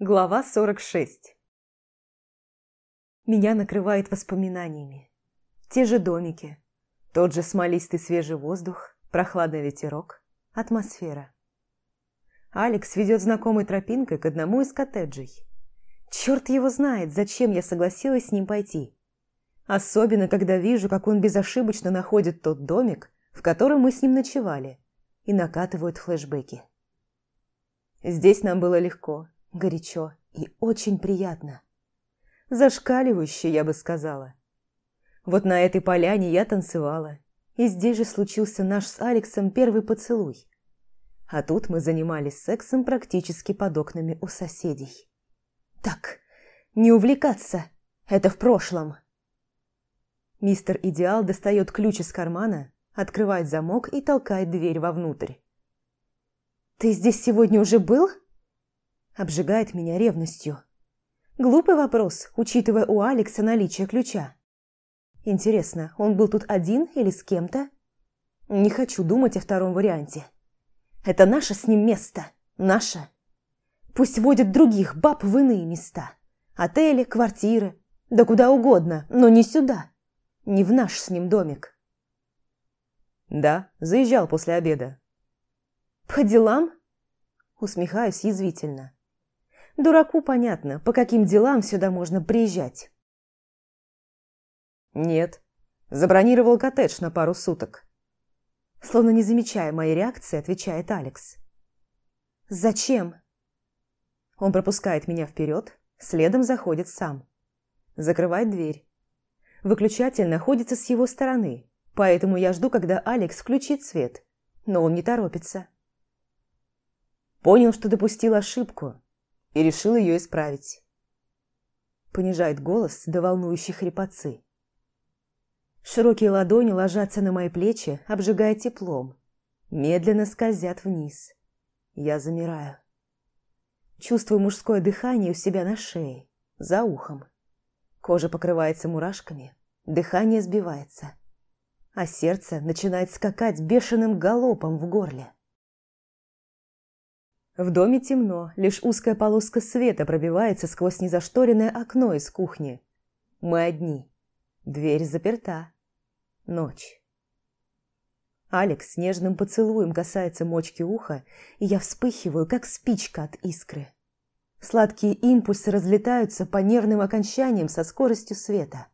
Глава 46 Меня накрывает воспоминаниями. Те же домики, тот же смолистый свежий воздух, прохладный ветерок, атмосфера. Алекс ведет знакомой тропинкой к одному из коттеджей. Черт его знает, зачем я согласилась с ним пойти. Особенно, когда вижу, как он безошибочно находит тот домик, в котором мы с ним ночевали, и накатывают флешбеки. Здесь нам было легко, горячо и очень приятно. Зашкаливающе, я бы сказала. Вот на этой поляне я танцевала, и здесь же случился наш с Алексом первый поцелуй. А тут мы занимались сексом практически под окнами у соседей. Так, не увлекаться, это в прошлом. Мистер Идеал достает ключ из кармана, открывает замок и толкает дверь вовнутрь. «Ты здесь сегодня уже был?» Обжигает меня ревностью. Глупый вопрос, учитывая у Алекса наличие ключа. Интересно, он был тут один или с кем-то? Не хочу думать о втором варианте. Это наше с ним место. Наше. Пусть водят других баб в иные места. Отели, квартиры, да куда угодно, но не сюда. Не в наш с ним домик. Да, заезжал после обеда. По делам? Усмехаюсь язвительно. Дураку понятно, по каким делам сюда можно приезжать. Нет, забронировал коттедж на пару суток. Словно не замечая моей реакции, отвечает Алекс. «Зачем?» Он пропускает меня вперед, следом заходит сам. Закрывает дверь. Выключатель находится с его стороны, поэтому я жду, когда Алекс включит свет, но он не торопится. Понял, что допустил ошибку, и решил ее исправить. Понижает голос до волнующей хрипотцы. Широкие ладони ложатся на мои плечи, обжигая теплом. Медленно скользят вниз. Я замираю. Чувствую мужское дыхание у себя на шее, за ухом. Кожа покрывается мурашками, дыхание сбивается, а сердце начинает скакать бешеным галопом в горле. В доме темно, лишь узкая полоска света пробивается сквозь незашторенное окно из кухни. Мы одни. Дверь заперта. Ночь. Алекс нежным поцелуем касается мочки уха, и я вспыхиваю, как спичка от искры. Сладкие импульсы разлетаются по нервным окончаниям со скоростью света.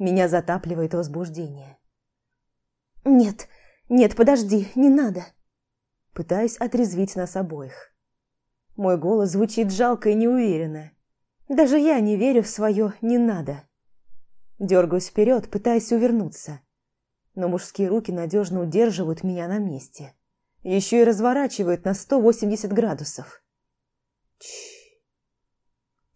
Меня затапливает возбуждение. «Нет, нет, подожди, не надо!» Пытаюсь отрезвить нас обоих. Мой голос звучит жалко и неуверенно. Даже я не верю в свое «не надо». Дергаюсь вперед, пытаясь увернуться. Но мужские руки надежно удерживают меня на месте. Еще и разворачивают на 180 градусов. Чш.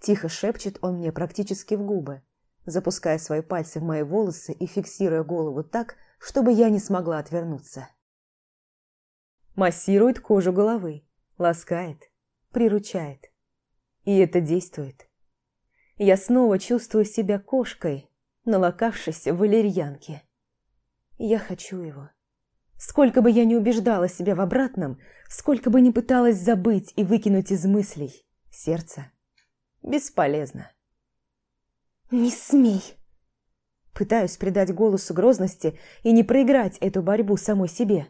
Тихо шепчет он мне практически в губы, запуская свои пальцы в мои волосы и фиксируя голову так, чтобы я не смогла отвернуться. Массирует кожу головы, ласкает, приручает. И это действует. Я снова чувствую себя кошкой, налокавшейся в валерьянке. Я хочу его. Сколько бы я ни убеждала себя в обратном, сколько бы ни пыталась забыть и выкинуть из мыслей, сердца, бесполезно. «Не смей!» Пытаюсь придать голосу грозности и не проиграть эту борьбу самой себе.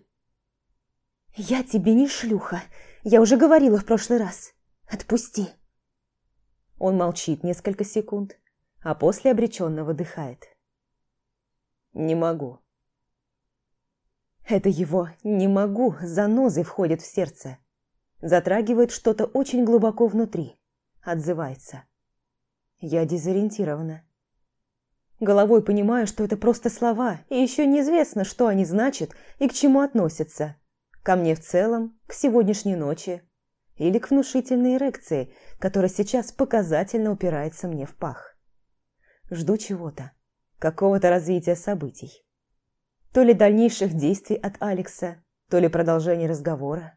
«Я тебе не шлюха. Я уже говорила в прошлый раз. Отпусти». Он молчит несколько секунд, а после обреченно выдыхает. «Не могу». Это его «не могу» занозой входит в сердце. Затрагивает что-то очень глубоко внутри. Отзывается. Я дезориентирована. Головой понимаю, что это просто слова, и еще неизвестно, что они значат и к чему относятся. Ко мне в целом, к сегодняшней ночи. Или к внушительной эрекции, которая сейчас показательно упирается мне в пах. Жду чего-то, какого-то развития событий. То ли дальнейших действий от Алекса, то ли продолжения разговора.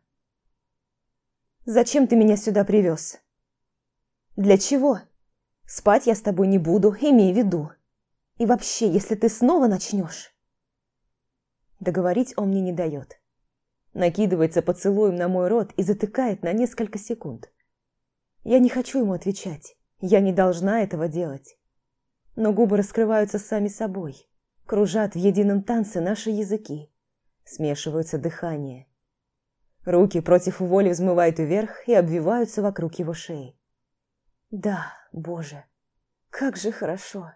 «Зачем ты меня сюда привез?» «Для чего? Спать я с тобой не буду, имей в виду. И вообще, если ты снова начнешь...» Договорить он мне не дает накидывается поцелуем на мой рот и затыкает на несколько секунд. Я не хочу ему отвечать. Я не должна этого делать. Но губы раскрываются сами собой. Кружат в едином танце наши языки. Смешиваются дыхания. Руки против воли взмывают вверх и обвиваются вокруг его шеи. Да, Боже, как же хорошо.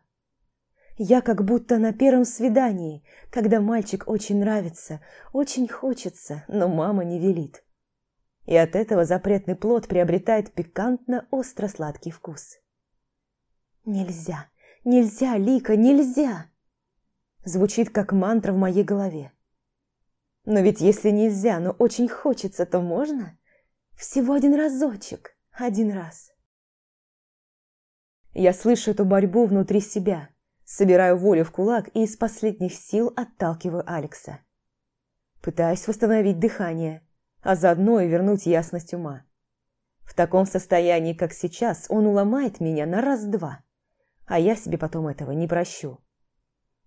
Я как будто на первом свидании, когда мальчик очень нравится, очень хочется, но мама не велит. И от этого запретный плод приобретает пикантно-остро-сладкий вкус. Нельзя, нельзя, Лика, нельзя! Звучит как мантра в моей голове. Но ведь если нельзя, но очень хочется, то можно? Всего один разочек, один раз. Я слышу эту борьбу внутри себя, собираю волю в кулак и из последних сил отталкиваю Алекса. Пытаюсь восстановить дыхание, а заодно и вернуть ясность ума. В таком состоянии, как сейчас, он уломает меня на раз-два, а я себе потом этого не прощу.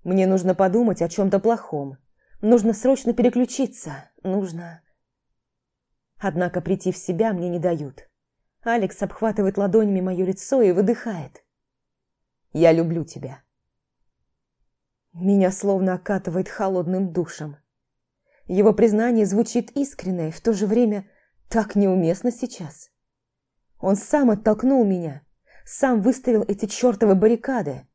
Мне нужно подумать о чем-то плохом, Нужно срочно переключиться. Нужно... Однако прийти в себя мне не дают. Алекс обхватывает ладонями мое лицо и выдыхает. «Я люблю тебя». Меня словно окатывает холодным душем. Его признание звучит искренне в то же время так неуместно сейчас. Он сам оттолкнул меня, сам выставил эти чертовы баррикады,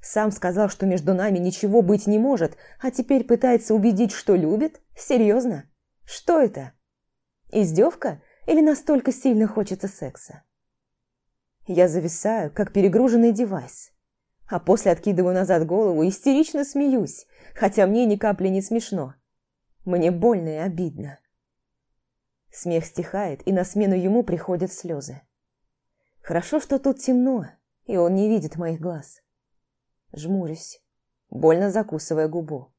сам сказал, что между нами ничего быть не может, а теперь пытается убедить, что любит? Серьезно? Что это? Издевка или настолько сильно хочется секса? Я зависаю, как перегруженный девайс. А после откидываю назад голову и истерично смеюсь, хотя мне ни капли не смешно. Мне больно и обидно. Смех стихает, и на смену ему приходят слезы. Хорошо, что тут темно, и он не видит моих глаз. Жмурюсь, больно закусывая губу.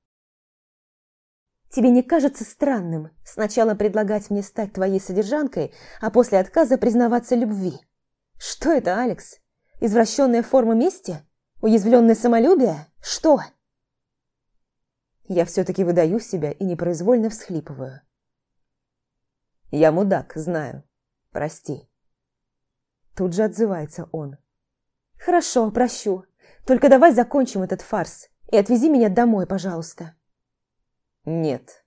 «Тебе не кажется странным сначала предлагать мне стать твоей содержанкой, а после отказа признаваться любви? Что это, Алекс? Извращенная форма мести? Уязвленное самолюбие? Что?» Я все-таки выдаю себя и непроизвольно всхлипываю. «Я мудак, знаю. Прости». Тут же отзывается он. «Хорошо, прощу. Только давай закончим этот фарс и отвези меня домой, пожалуйста». «Нет».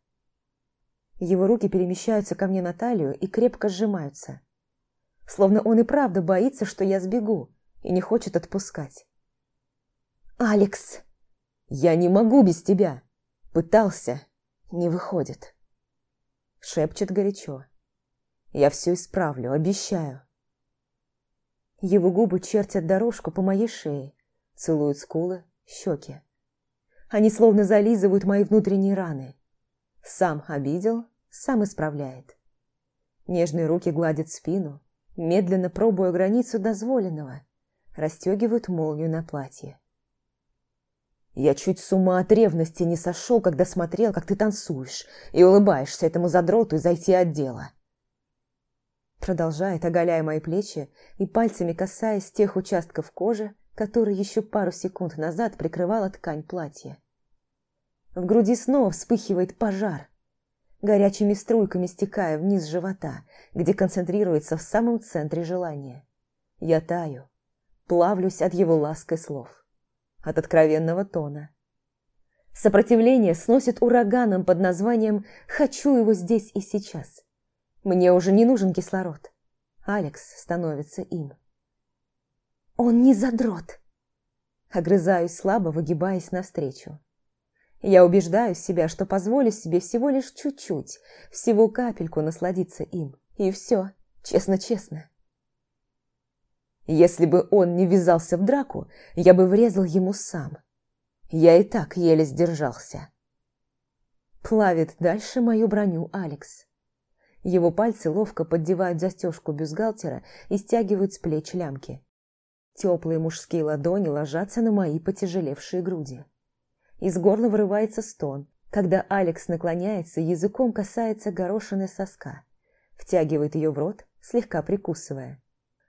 Его руки перемещаются ко мне на талию и крепко сжимаются. Словно он и правда боится, что я сбегу, и не хочет отпускать. «Алекс!» «Я не могу без тебя!» Пытался, не выходит. Шепчет горячо. «Я все исправлю, обещаю». Его губы чертят дорожку по моей шее, целуют скулы, щеки. Они словно зализывают мои внутренние раны. Сам обидел, сам исправляет. Нежные руки гладят спину, медленно пробуя границу дозволенного, расстегивают молнию на платье. Я чуть с ума от ревности не сошел, когда смотрел, как ты танцуешь, и улыбаешься этому задроту и зайти от дела. Продолжает, оголяя мои плечи и пальцами касаясь тех участков кожи, который еще пару секунд назад прикрывала ткань платья. В груди снова вспыхивает пожар, горячими струйками стекая вниз живота, где концентрируется в самом центре желания. Я таю, плавлюсь от его лаской слов, от откровенного тона. Сопротивление сносит ураганом под названием «Хочу его здесь и сейчас». Мне уже не нужен кислород. Алекс становится им. «Он не задрот!» Огрызаюсь слабо, выгибаясь навстречу. Я убеждаю себя, что позволю себе всего лишь чуть-чуть, всего капельку насладиться им. И все, честно-честно. Если бы он не ввязался в драку, я бы врезал ему сам. Я и так еле сдержался. Плавит дальше мою броню Алекс. Его пальцы ловко поддевают застежку бюстгальтера и стягивают с плеч лямки. Теплые мужские ладони ложатся на мои потяжелевшие груди. Из горла вырывается стон, когда Алекс наклоняется языком касается горошины соска, втягивает ее в рот, слегка прикусывая.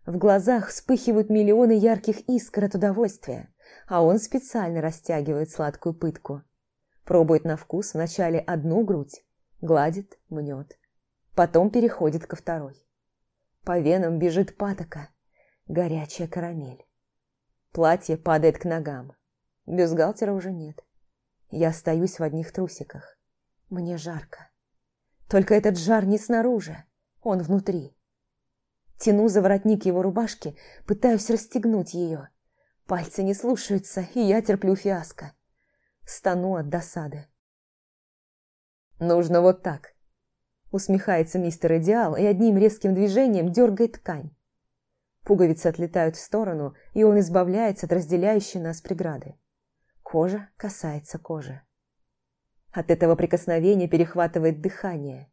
В глазах вспыхивают миллионы ярких искр от удовольствия, а он специально растягивает сладкую пытку. Пробует на вкус вначале одну грудь, гладит, мнет. Потом переходит ко второй. По венам бежит патока, горячая карамель. Платье падает к ногам. Бюстгальтера уже нет. Я остаюсь в одних трусиках. Мне жарко. Только этот жар не снаружи, он внутри. Тяну за воротник его рубашки, пытаюсь расстегнуть ее. Пальцы не слушаются, и я терплю фиаско. Стану от досады. «Нужно вот так», — усмехается мистер Идеал и одним резким движением дергает ткань. Пуговицы отлетают в сторону, и он избавляется от разделяющей нас преграды. Кожа касается кожи. От этого прикосновения перехватывает дыхание.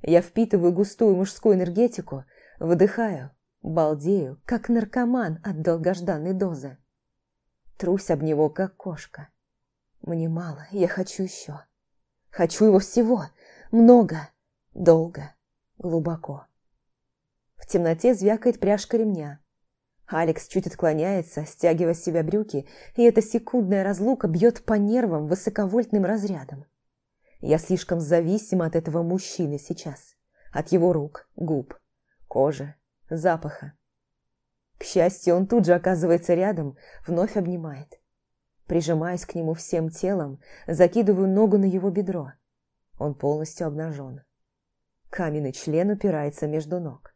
Я впитываю густую мужскую энергетику, выдыхаю, балдею, как наркоман от долгожданной дозы. Трусь об него, как кошка. Мне мало, я хочу еще. Хочу его всего, много, долго, глубоко. В темноте звякает пряжка ремня. Алекс чуть отклоняется, стягивая с себя брюки, и эта секундная разлука бьет по нервам высоковольтным разрядом. Я слишком зависима от этого мужчины сейчас. От его рук, губ, кожи, запаха. К счастью, он тут же оказывается рядом, вновь обнимает. Прижимаюсь к нему всем телом, закидываю ногу на его бедро. Он полностью обнажен. Каменный член упирается между ног.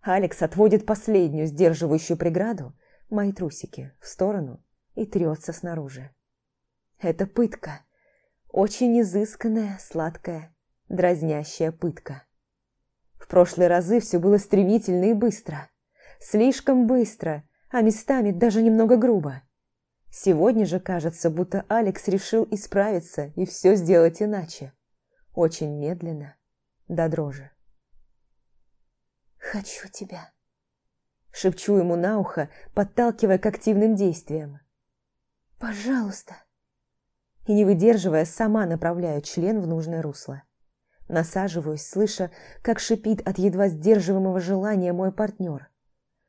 Алекс отводит последнюю сдерживающую преграду, мои трусики, в сторону и трется снаружи. Это пытка. Очень изысканная, сладкая, дразнящая пытка. Прошлые разы все было стремительно и быстро. Слишком быстро, а местами даже немного грубо. Сегодня же кажется, будто Алекс решил исправиться и все сделать иначе. Очень медленно, до дрожи. «Хочу тебя», — шепчу ему на ухо, подталкивая к активным действиям. «Пожалуйста». И не выдерживая, сама направляю член в нужное русло. Насаживаюсь, слыша, как шипит от едва сдерживаемого желания мой партнер.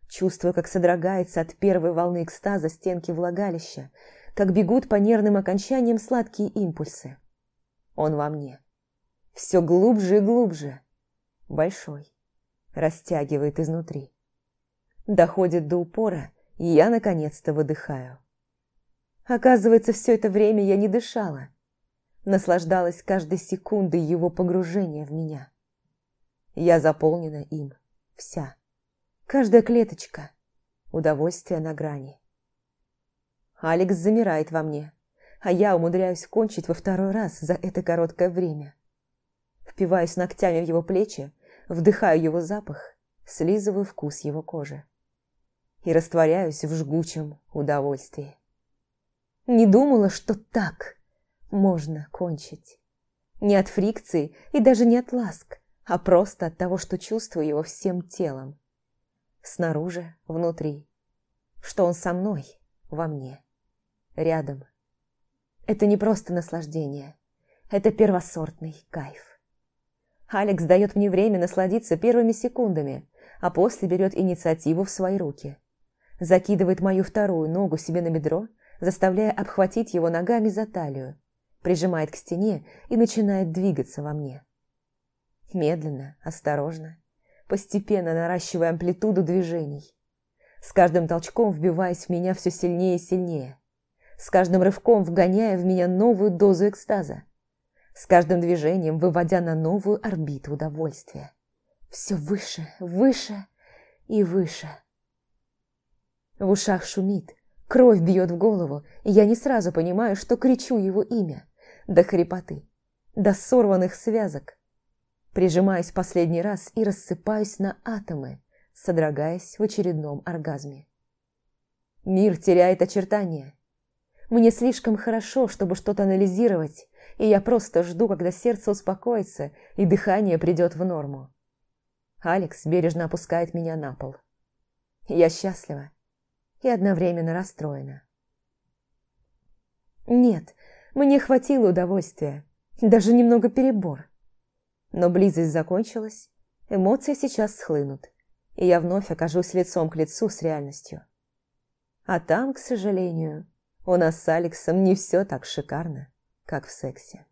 Чувствую, как содрогается от первой волны экстаза стенки влагалища, как бегут по нервным окончаниям сладкие импульсы. Он во мне. Все глубже и глубже. Большой растягивает изнутри. Доходит до упора, и я наконец-то выдыхаю. Оказывается, все это время я не дышала. Наслаждалась каждой секундой его погружения в меня. Я заполнена им, вся. Каждая клеточка. Удовольствие на грани. Алекс замирает во мне, а я умудряюсь кончить во второй раз за это короткое время. Впиваюсь ногтями в его плечи, вдыхаю его запах, слизываю вкус его кожи и растворяюсь в жгучем удовольствии. Не думала, что так можно кончить. Не от фрикции и даже не от ласк, а просто от того, что чувствую его всем телом. Снаружи, внутри. Что он со мной, во мне, рядом. Это не просто наслаждение, это первосортный кайф. Алекс дает мне время насладиться первыми секундами, а после берет инициативу в свои руки. Закидывает мою вторую ногу себе на бедро, заставляя обхватить его ногами за талию, прижимает к стене и начинает двигаться во мне. Медленно, осторожно, постепенно наращивая амплитуду движений. С каждым толчком вбиваясь в меня все сильнее и сильнее. С каждым рывком вгоняя в меня новую дозу экстаза с каждым движением выводя на новую орбиту удовольствия. Все выше, выше и выше. В ушах шумит, кровь бьет в голову, и я не сразу понимаю, что кричу его имя. До хрипоты, до сорванных связок. Прижимаюсь последний раз и рассыпаюсь на атомы, содрогаясь в очередном оргазме. Мир теряет очертания. Мне слишком хорошо, чтобы что-то анализировать, и я просто жду, когда сердце успокоится и дыхание придет в норму. Алекс бережно опускает меня на пол. Я счастлива и одновременно расстроена. Нет, мне хватило удовольствия, даже немного перебор. Но близость закончилась, эмоции сейчас схлынут, и я вновь окажусь лицом к лицу с реальностью. А там, к сожалению, у нас с Алексом не все так шикарно как в сексе.